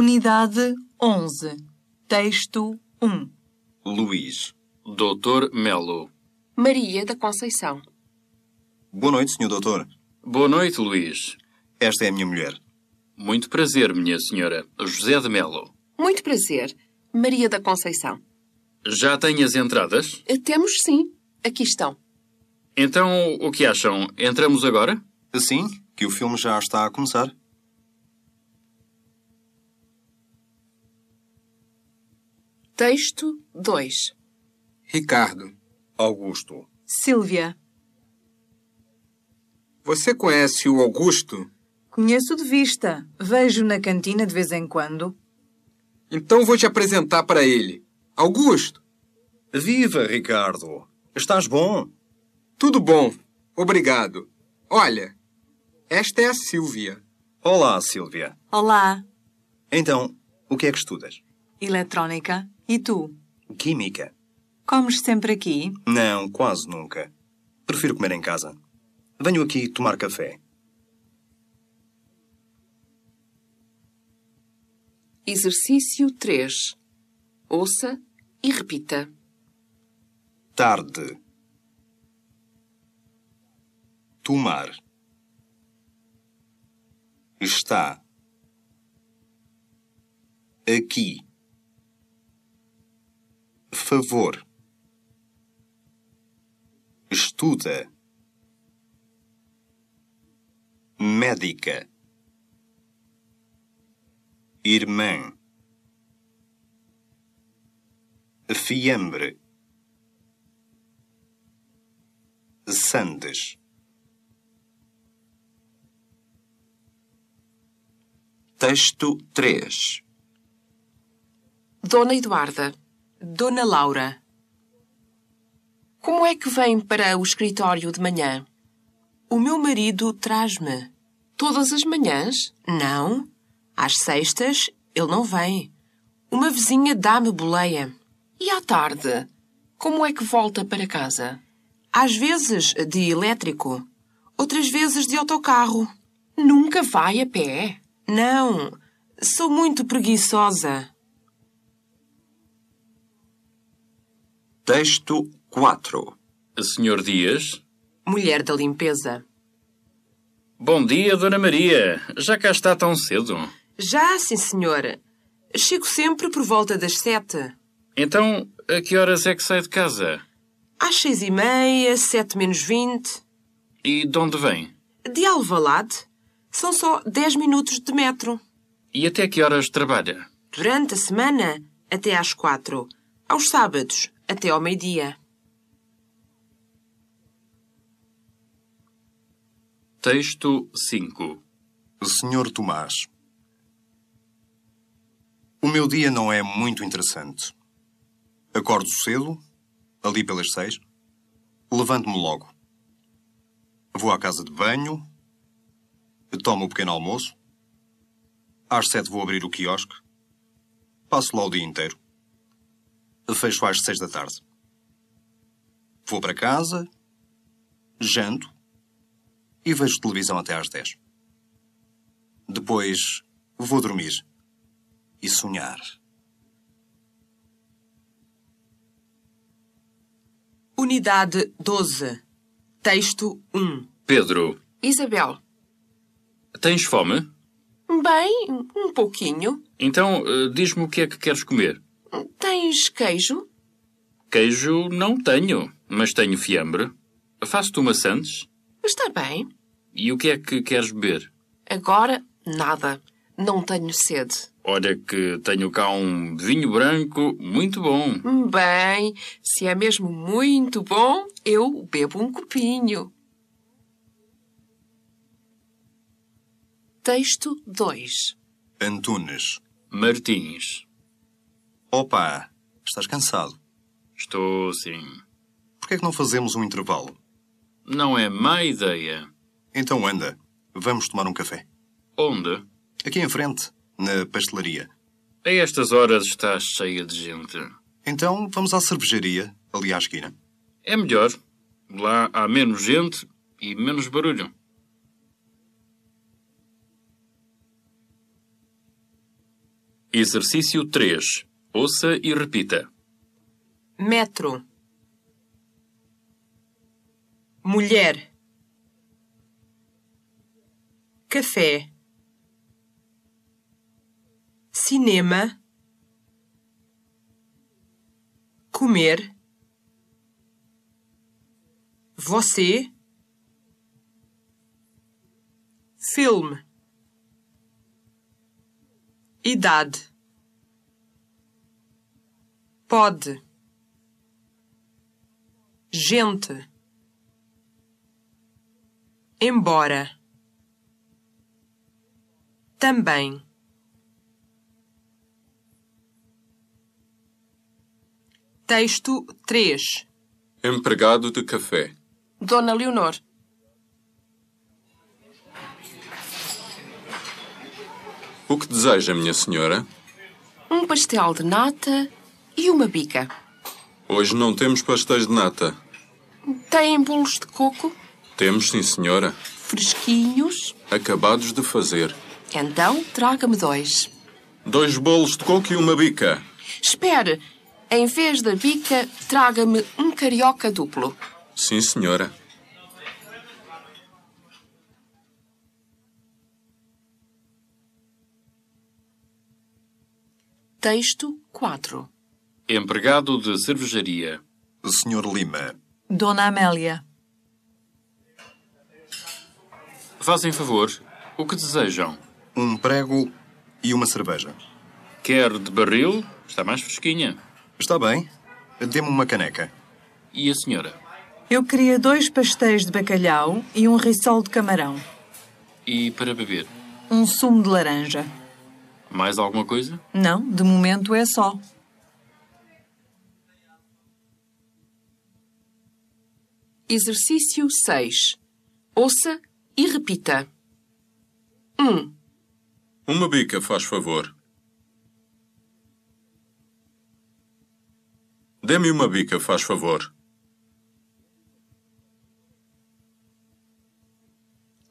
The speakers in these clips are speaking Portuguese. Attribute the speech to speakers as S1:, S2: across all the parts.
S1: Unidade 11. Texto 1.
S2: Luís.
S3: Doutor Melo.
S4: Maria da Conceição.
S2: Boa noite, senhor doutor.
S3: Boa noite, Luís.
S2: Esta é a minha mulher.
S3: Muito prazer, minha senhora. José de Melo.
S4: Muito prazer. Maria da Conceição.
S3: Já tem as entradas?
S4: Eh, Temos sim. Aqui estão.
S3: Então, o que acham? Entramos agora?
S2: Assim que o filme já está a começar.
S4: Texto 2.
S5: Ricardo,
S2: Augusto.
S1: Sílvia.
S5: você conhece o Augusto?
S1: Conheço de vista. Vejo na cantina de vez em quando.
S5: Então vou te apresentar para ele. Augusto,
S2: Viva, Ricardo. Estás bom?
S5: tudo bom? Obrigado. Olha, esta é a Silvia.
S2: Olá, Sílvia.
S1: Olá.
S2: Então, o que é que estudas?
S1: Eletrónica. E tu?
S2: Química.
S1: Comes sempre aqui?
S2: Não, quase nunca. Prefiro comer em casa. Venho aqui tomar café.
S4: Exercício 3. Ouça e repita.
S2: Tarde. Tomar. Está. Aqui. Favor. Estuda. Médica. Irmã. Fiambre. Sandes. Texto 3.
S4: Dona Eduarda.
S1: Dona Laura.
S4: Como é que vem para o escritório de manhã?
S6: O meu marido traz-me.
S4: Todas as manhãs?
S6: Não. Às sextas, ele não vem. Uma vizinha dá-me boleia.
S4: E à tarde? Como é que volta para casa?
S6: Às vezes de elétrico, outras vezes de autocarro.
S4: Nunca vai a pé?
S6: Não, sou muito preguiçosa.
S2: Texto 4.
S3: Senhor Dias.
S6: Mulher da limpeza.
S3: Bom dia, Dona Maria. Já cá está tão cedo.
S6: Já, sim, senhora. Chego sempre por volta das sete.
S3: Então, a que horas é que sai de casa?
S6: Às seis e meia, sete menos vinte.
S3: E de onde vem?
S6: De Alvalade. São só dez minutos de metro.
S3: E até que horas trabalha?
S6: Durante a semana, até às quatro. Aos sábados, até ao meio-dia.
S3: Texto 5.
S2: Senhor Tomás. O meu dia não é muito interessante. Acordo cedo, ali pelas seis. Levanto-me logo. Vou à casa de banho. Tomo o pequeno almoço. Às sete vou abrir o quiosque. Passo lá o dia inteiro. Fecho às seis da tarde. Vou para casa. Janto. E vejo televisão até às dez. Depois vou dormir e sonhar.
S6: Unidade 12. Texto 1.
S3: Pedro,
S4: Isabel.
S3: tens fome?
S4: Bem, um pouquinho.
S3: Então, eh, diz-me o que é que queres comer.
S4: Tens queijo?
S3: Queijo não tenho, mas tenho fiambre. Faço-te uma sandes.
S4: Está bem.
S3: E o que é que queres beber?
S4: Agora, nada. Não tenho sede.
S3: Olha que tenho cá um vinho branco muito bom.
S4: Bem, se é mesmo muito bom, eu bebo um copinho. Texto 2.
S2: Antunes.
S3: Martins.
S2: Opa, estás cansado.
S3: Estou sim.
S2: Por que é que não fazemos um intervalo?
S3: Não é má ideia.
S2: Então anda, vamos tomar um café.
S3: Onde?
S2: Aqui em frente, na pastelaria.
S3: A estas horas está cheia de gente.
S2: Então vamos à cervejaria, ali à esquina.
S3: É melhor. Lá há menos gente e menos barulho. Exercício 3. Ouça e repita.
S6: metro, mulher, café, cinema, comer, você, filme, idade, pode gente, embora, também, texto 3,
S7: Empregado de café.
S4: Dona Leonor.
S7: O que deseja, minha senhora?
S4: Um pastel de nata e uma bica.
S7: Hoje não temos pastéis de nata.
S4: Têm bolos de coco?
S7: Temos, sim, senhora.
S4: Fresquinhos?
S7: Acabados de fazer.
S4: Então, traga-me dois.
S7: Dois bolos de coco e uma bica.
S4: Espere, em vez da bica, traga-me um carioca duplo.
S7: Sim, senhora.
S4: Texto 4.
S3: Empregado de cervejaria.
S2: Senhor Lima,
S1: Dona Amélia.
S3: Fazem favor. O que desejam?
S2: um prego e uma cerveja.
S3: Quer de barril? Está mais fresquinha.
S2: Está bem? Dê-me uma caneca.
S3: E a senhora?
S1: Eu queria dois pastéis de bacalhau e um rissol de camarão.
S3: E para beber?
S1: Um sumo de laranja.
S3: Mais alguma coisa?
S1: Não, de momento é só.
S4: Exercício 6. Ouça e repita. 1,
S7: Uma bica, faz favor. Dê-me uma bica, faz favor.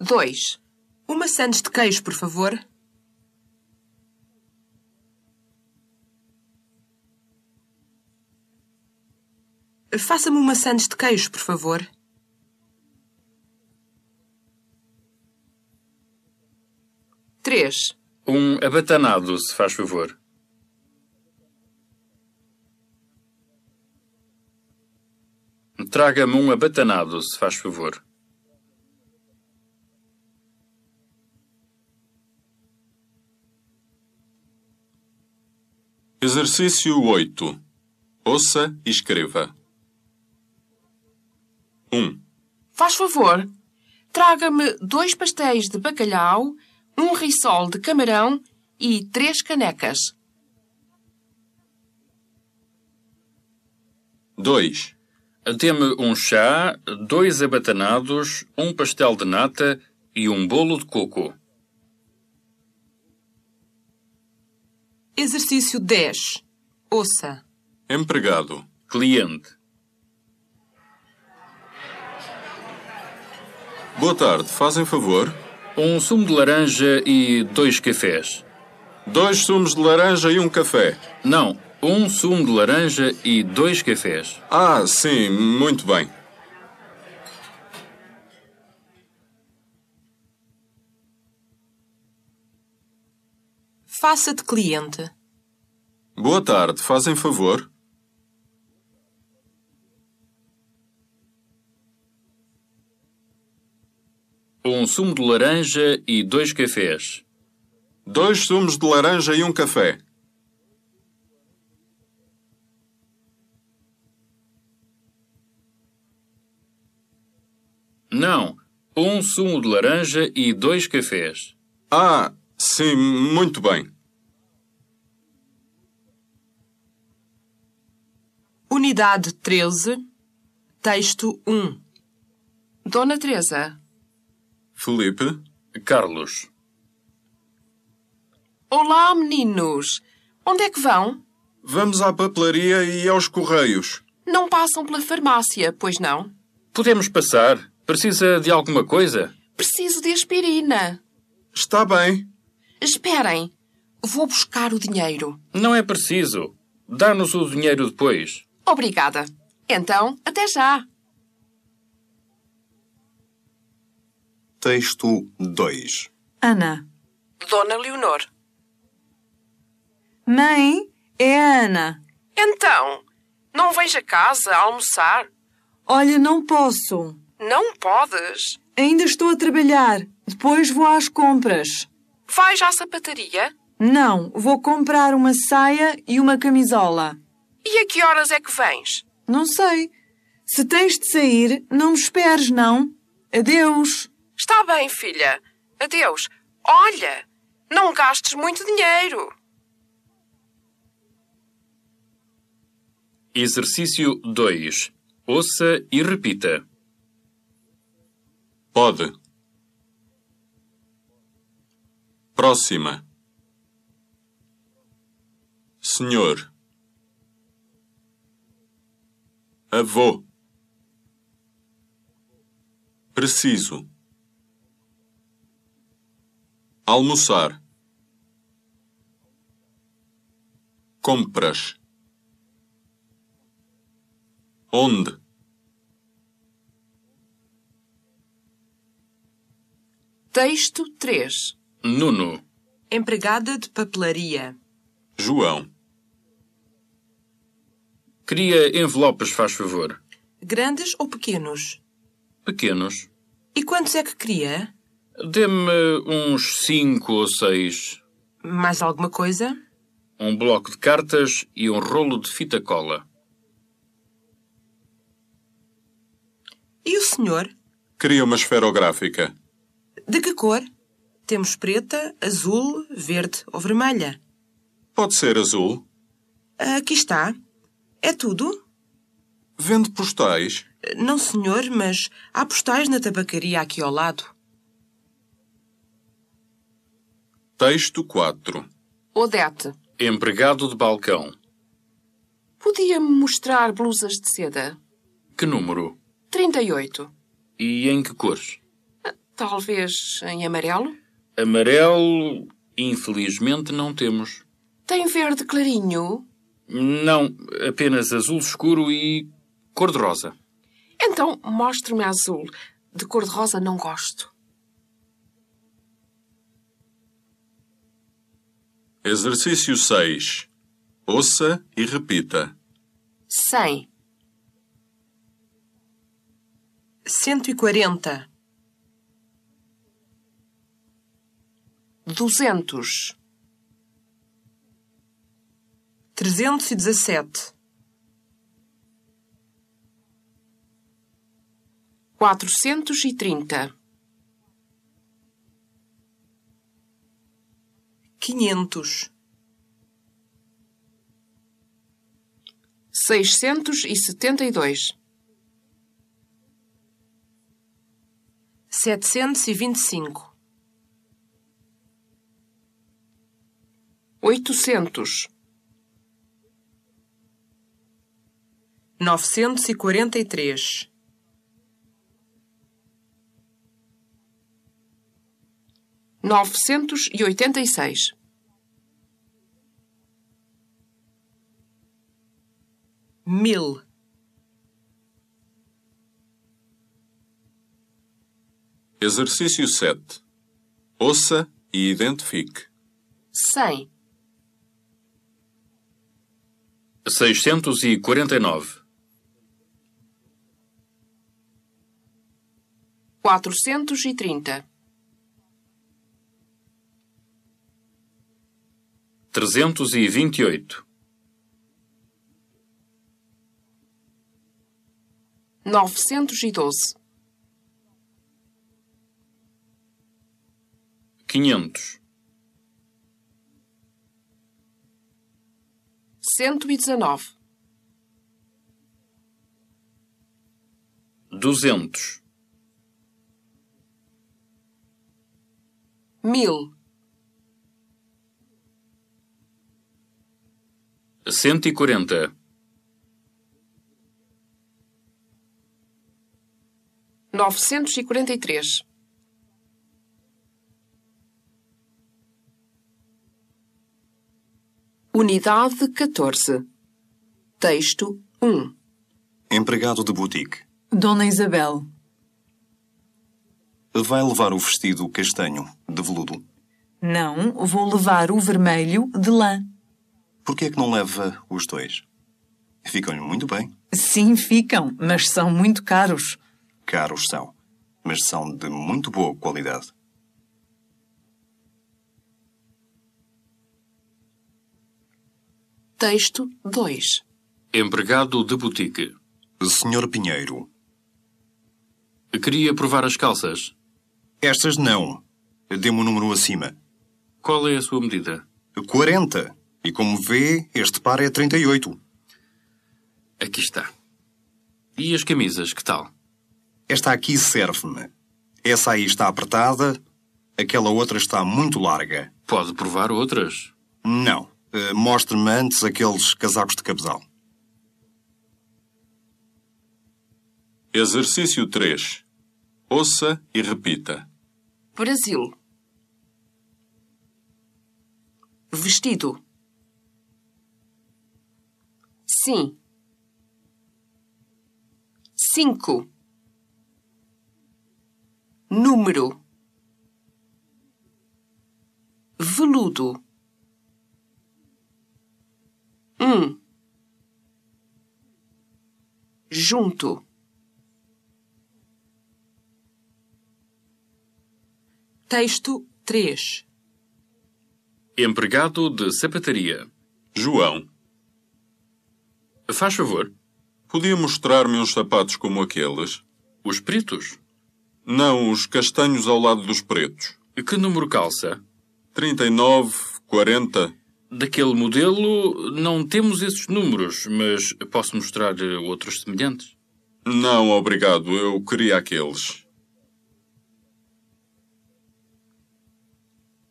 S4: 2,
S6: uma sandes de queijo, por favor. Faça-me uma sandes de queijo, por favor.
S4: Três.
S3: Um abatanado, se faz favor. Traga-me um abatanado, se faz favor.
S7: Exercício 8. Ouça e escreva. 1.
S4: Faz favor, traga-me dois pastéis de bacalhau, um rissol de camarão e três canecas.
S7: 2.
S3: Dê-me um chá, dois abatanados, um pastel de nata e um bolo de coco.
S6: Exercício 10. Ouça.
S7: Empregado.
S3: Cliente.
S7: Boa tarde, fazem favor?
S3: Um sumo de laranja e dois cafés.
S7: Dois sumos de laranja e um café.
S3: Não, um sumo de laranja e dois cafés.
S7: Ah, sim, muito bem.
S6: Faça de cliente.
S7: Boa tarde, fazem favor?
S3: Um sumo de laranja e dois cafés.
S7: Dois sumos de laranja e um café.
S3: Não, um sumo de laranja e dois cafés.
S7: Ah, sim, muito bem.
S6: Unidade 13. Texto 1.
S4: Dona Teresa.
S7: Felipe,
S3: Carlos.
S4: Olá, meninos. Onde é que vão?
S7: vamos à papelaria e aos correios.
S4: Não passam pela farmácia, pois não?
S3: Podemos passar? Precisa de alguma coisa?
S4: Preciso de aspirina.
S7: Está bem.
S4: Esperem. Vou buscar o dinheiro.
S3: Não é preciso. Dá-nos o dinheiro depois.
S4: Obrigada. Então, até já.
S2: Texto 2.
S1: Ana.
S6: Dona Leonor.
S1: Mãe, é a Ana.
S6: Então, não vens a casa almoçar?
S1: Olha, não posso.
S6: Não podes.
S1: Ainda estou a trabalhar. Depois vou às compras.
S6: Vais à sapataria?
S1: Não, vou comprar uma saia e uma camisola.
S6: E a que horas é que vens?
S1: Não sei. Se tens de sair, não me esperes, não. Adeus.
S6: Está bem, filha. Adeus. Olha, não gastes muito dinheiro.
S3: Exercício 2. Ouça e repita.
S7: Pode. Próxima. Senhor. Avô. Preciso. Almoçar. Compras. Onde?
S4: Texto 3.
S3: Nuno.
S6: Empregada de papelaria.
S7: João.
S3: Cria envelopes, faz favor.
S6: Grandes ou pequenos?
S3: Pequenos.
S6: E quantos é que queria?
S3: Dê-me uns cinco ou seis.
S6: Mais alguma coisa?
S3: Um bloco de cartas e um rolo de fita cola.
S6: E o senhor?
S7: Queria uma esferográfica.
S6: De que cor? Temos preta, azul, verde ou vermelha.
S7: Pode ser azul.
S6: Aqui está. É tudo?
S7: Vende postais.
S6: Não, senhor, mas há postais na tabacaria aqui ao lado.
S7: Texto 4.
S4: Odete.
S3: Empregado de balcão.
S4: Podia-me mostrar blusas de seda?
S3: Que número?
S4: 38.
S3: E em que cores?
S4: Talvez em amarelo?
S3: Amarelo, infelizmente não temos.
S4: Tem verde clarinho?
S3: Não, apenas azul escuro e cor-de-rosa.
S4: Então mostre-me azul. De cor-de-rosa não gosto.
S7: Exercício 6. Ouça e repita.
S4: 100.
S6: 140.
S4: 200.
S6: 317.
S4: 430.
S6: 500.
S4: 672.
S6: 725.
S4: 800.
S6: 943.
S4: 986.
S6: Mil.
S7: Exercício 7. Ouça e identifique.
S4: 100.
S3: 649.
S4: 430.
S3: 328.
S4: 912.
S3: 500.
S4: 119.
S3: 200.
S4: 1000.
S3: 140.
S4: 943.
S6: Unidade 14. Texto 1.
S2: Empregado de boutique.
S1: Dona Isabel.
S2: Vai levar o vestido castanho, de veludo.
S1: Não, vou levar o vermelho de lã.
S2: Por que é que não leva os dois? Ficam-lhe muito bem.
S1: Sim, ficam, mas são muito caros.
S2: Caros são, mas são de muito boa qualidade.
S6: Texto 2.
S3: Empregado de boutique.
S2: Senhor Pinheiro,
S3: Queria provar as calças.
S2: estas não. Dê-me um número acima.
S3: Qual é a sua medida?
S2: 40. E como vê, este par é 38.
S3: Aqui está. E as camisas, que tal?
S2: Esta aqui serve-me. Essa aí está apertada, aquela outra está muito larga.
S3: Pode provar outras.
S2: Não. Eh, Mostre-me antes aqueles casacos de cabedal.
S7: Exercício 3. Ouça e repita.
S6: Brasil. Vestido. Sim. Cinco. Número. Veludo. Um. Junto. Texto 3.
S3: Empregado de sapataria.
S7: João,
S3: Faz favor.
S7: podia mostrar-me uns sapatos como aqueles?
S3: Os pretos.
S7: Não, os castanhos ao lado dos pretos.
S3: Que número calça?
S7: 39, 40.
S3: Daquele modelo não temos esses números, mas posso mostrar eh, outros semelhantes.
S7: Não, obrigado, eu queria aqueles.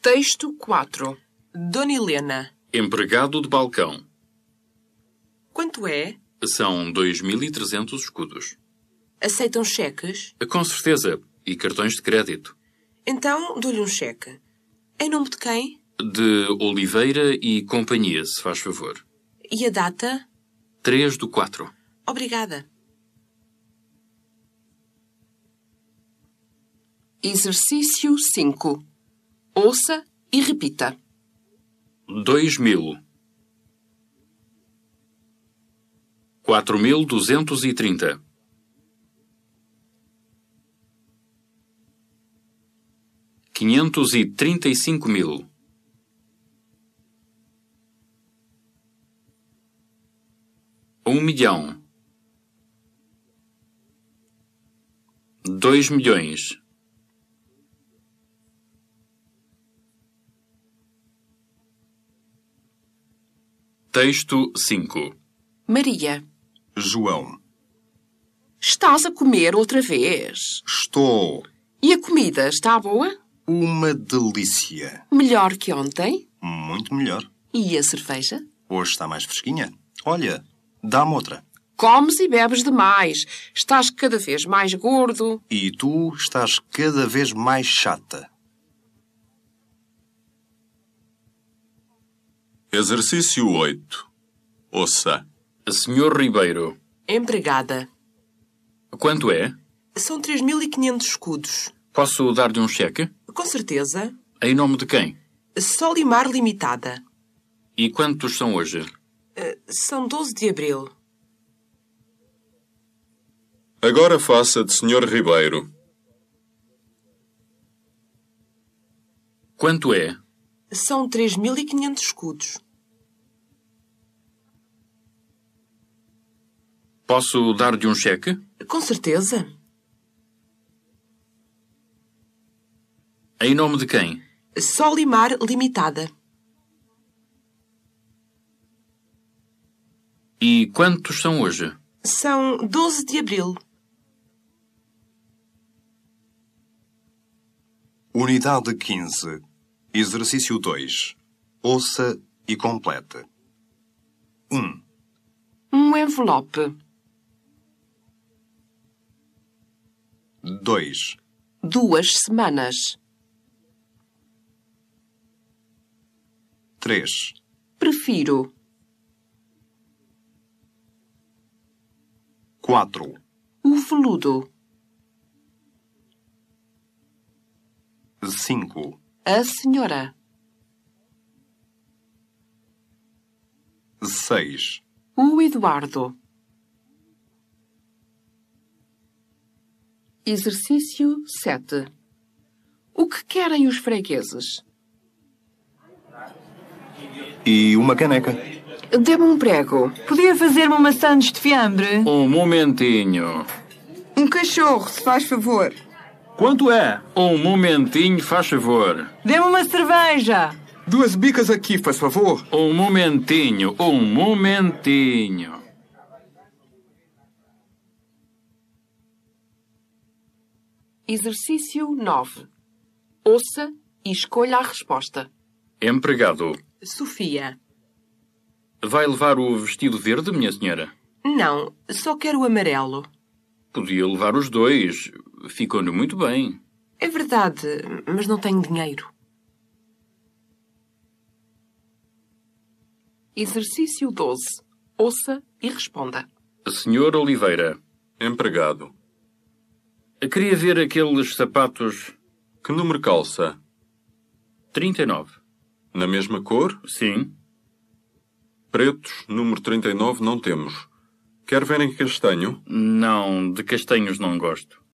S6: Texto 4. Dona Helena.
S3: Empregado de balcão.
S6: Quanto é?
S3: São 2.300 escudos.
S6: Aceitam cheques?
S3: Com certeza. E cartões de crédito.
S6: Então dou-lhe um cheque. Em nome de quem?
S3: De Oliveira e Companhia, se faz favor.
S6: E a data?
S3: 3 do 4.
S6: Obrigada. Exercício 5. Ouça e repita.
S3: 2.000. 4.230. Quinhentos e trinta e cinco mil. Um milhão. Dois milhões. Texto 5.
S6: Maria.
S2: João,
S6: Estás a comer outra vez?
S2: estou
S6: E a comida está boa?
S2: uma delícia.
S6: Melhor que ontem?
S2: Muito melhor.
S6: E a cerveja?
S2: Hoje está mais fresquinha. Olha, dá-me outra.
S6: Comes e bebes demais. Estás cada vez mais gordo.
S2: E tu estás cada vez mais chata.
S7: Exercício 8. Ouça.
S3: Senhor Ribeiro,
S6: Empregada.
S3: quanto é?
S6: São 3.500 escudos.
S3: Posso dar-lhe um cheque?
S6: Com certeza.
S3: Em nome de quem?
S6: Solimar Limitada.
S3: E quantos são hoje?
S6: São 12 de abril.
S7: Agora faça de Sr. Ribeiro.
S3: Quanto é?
S6: São 3.500 escudos.
S3: Posso dar-lhe um cheque?
S6: Com certeza.
S3: Em nome de quem?
S6: Solimar Limitada.
S3: E quantos são hoje?
S6: São 12 de abril.
S2: Unidade 15. Exercício 2. Ouça e complete. 1,
S6: Um envelope.
S2: 2,
S6: Duas semanas.
S2: 3,
S6: Prefiro.
S2: 4,
S6: O veludo.
S2: 5,
S6: A senhora.
S2: 6,
S6: O Eduardo. Exercício 7. O que querem os fregueses?
S2: e uma caneca.
S6: Dê-me um prego.
S1: Podia fazer-me uma sandes de fiambre?
S3: Um momentinho.
S8: Um cachorro, se faz favor.
S9: Quanto é?
S3: Um momentinho, faz favor.
S1: Dê-me uma cerveja!
S5: Duas bicas aqui, faz favor.
S3: Um momentinho, um momentinho.
S6: Exercício 9. Ouça e escolha a resposta.
S3: Empregado.
S6: Sofia.
S3: Vai levar o vestido verde, minha senhora?
S6: Não, só quero o amarelo.
S3: Podia levar os dois. Ficou-lhe muito bem.
S6: É verdade, mas não tenho dinheiro. Exercício 12. Ouça e responda.
S3: Senhor Oliveira,
S7: Empregado.
S3: Queria ver aqueles sapatos
S7: Que número calça?
S3: 39.
S7: Na mesma cor?
S3: Sim.
S7: Pretos, número 39, não temos. Quer ver em castanho?
S3: Não, de castanhos não gosto.